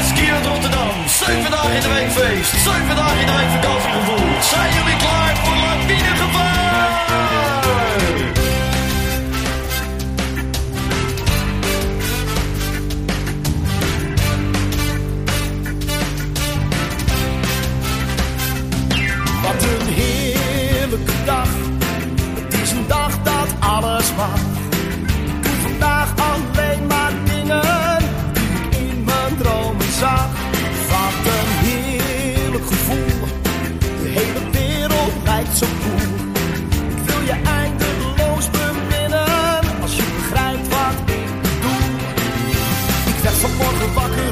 Zes keer uit Rotterdam. Zeven dagen in de week feest. Zeven dagen in de week vakantiegevoel. Zijn jullie klaar voor lawinegevaar? Wat vanmorgen wakker